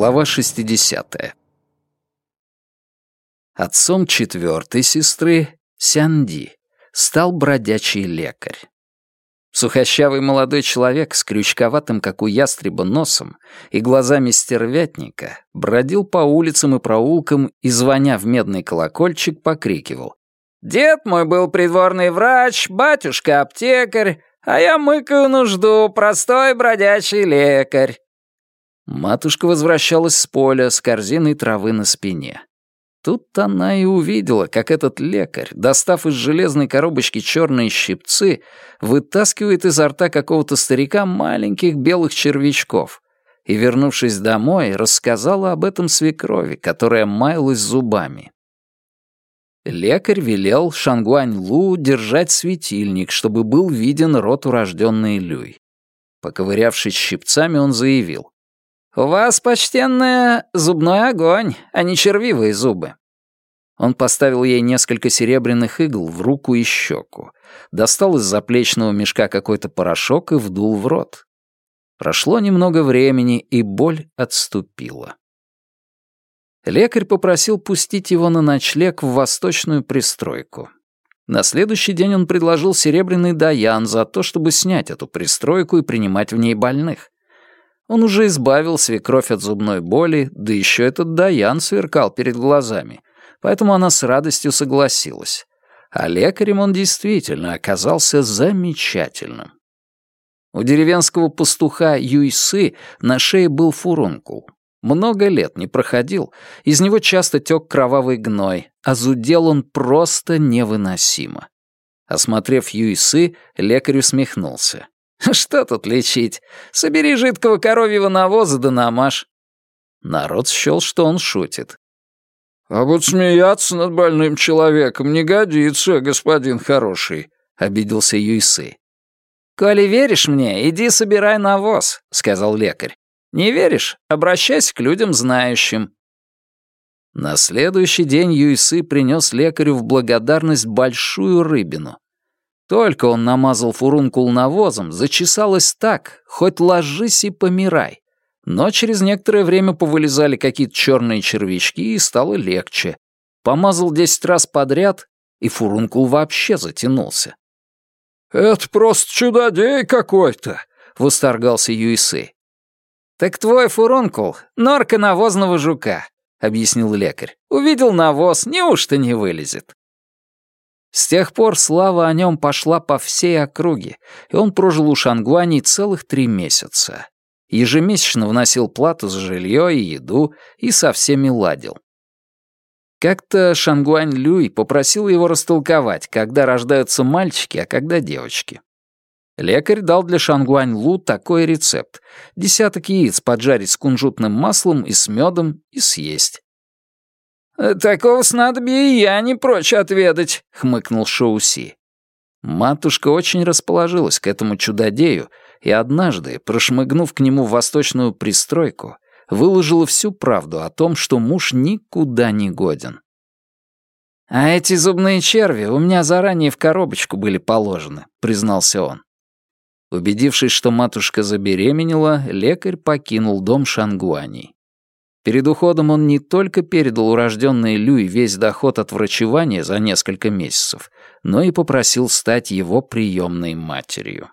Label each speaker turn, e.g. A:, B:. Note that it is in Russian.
A: Глава 60. Отцом четвертой сестры, Сянди, стал бродячий лекарь. Сухощавый молодой человек с крючковатым, как у ястреба, носом и глазами стервятника бродил по улицам и проулкам и, звоня в медный колокольчик, покрикивал. «Дед мой был придворный врач, батюшка аптекарь, а я мыкаю нужду, простой бродячий лекарь». Матушка возвращалась с поля с корзиной травы на спине. Тут она и увидела, как этот лекарь, достав из железной коробочки черные щипцы, вытаскивает изо рта какого-то старика маленьких белых червячков. И, вернувшись домой, рассказала об этом свекрови, которая маялась зубами. Лекарь велел Шангуань Лу держать светильник, чтобы был виден рот урожденный Люй. Поковырявшись щипцами, он заявил. «У вас, почтенная, зубной огонь, а не червивые зубы». Он поставил ей несколько серебряных игл в руку и щеку, достал из заплечного мешка какой-то порошок и вдул в рот. Прошло немного времени, и боль отступила. Лекарь попросил пустить его на ночлег в восточную пристройку. На следующий день он предложил серебряный даян за то, чтобы снять эту пристройку и принимать в ней больных. Он уже избавил свекровь от зубной боли, да еще этот Даян сверкал перед глазами, поэтому она с радостью согласилась. А лекарем он действительно оказался замечательным. У деревенского пастуха Юйсы на шее был фурункул. Много лет не проходил, из него часто тек кровавый гной, а зудел он просто невыносимо. Осмотрев Юйсы, лекарь усмехнулся. Что тут лечить? Собери жидкого коровьего навоза да намажь. Народ счел, что он шутит. «А вот смеяться над больным человеком не годится, господин хороший», — обиделся Юйсы. «Коли веришь мне, иди собирай навоз», — сказал лекарь. «Не веришь? Обращайся к людям знающим». На следующий день Юйсы принес лекарю в благодарность большую рыбину. Только он намазал фурункул навозом, зачесалось так, хоть ложись и помирай. Но через некоторое время повылезали какие-то черные червячки, и стало легче. Помазал десять раз подряд, и фурункул вообще затянулся. «Это просто чудодей какой-то!» — восторгался Юисы. «Так твой фурункул — норка навозного жука», — объяснил лекарь. «Увидел навоз, неужто не вылезет?» С тех пор слава о нем пошла по всей округе, и он прожил у Шангуани целых три месяца. Ежемесячно вносил плату за жилье и еду и со всеми ладил. Как-то Шангуань Люй попросил его растолковать, когда рождаются мальчики, а когда девочки. Лекарь дал для Шангуань Лу такой рецепт. Десяток яиц поджарить с кунжутным маслом и с медом и съесть. «Такого снадобья я не прочь отведать», — хмыкнул Шоуси. Матушка очень расположилась к этому чудодею и однажды, прошмыгнув к нему в восточную пристройку, выложила всю правду о том, что муж никуда не годен. «А эти зубные черви у меня заранее в коробочку были положены», — признался он. Убедившись, что матушка забеременела, лекарь покинул дом Шангуаней. Перед уходом он не только передал урожденной Люй весь доход от врачевания за несколько месяцев, но и попросил стать его приемной матерью.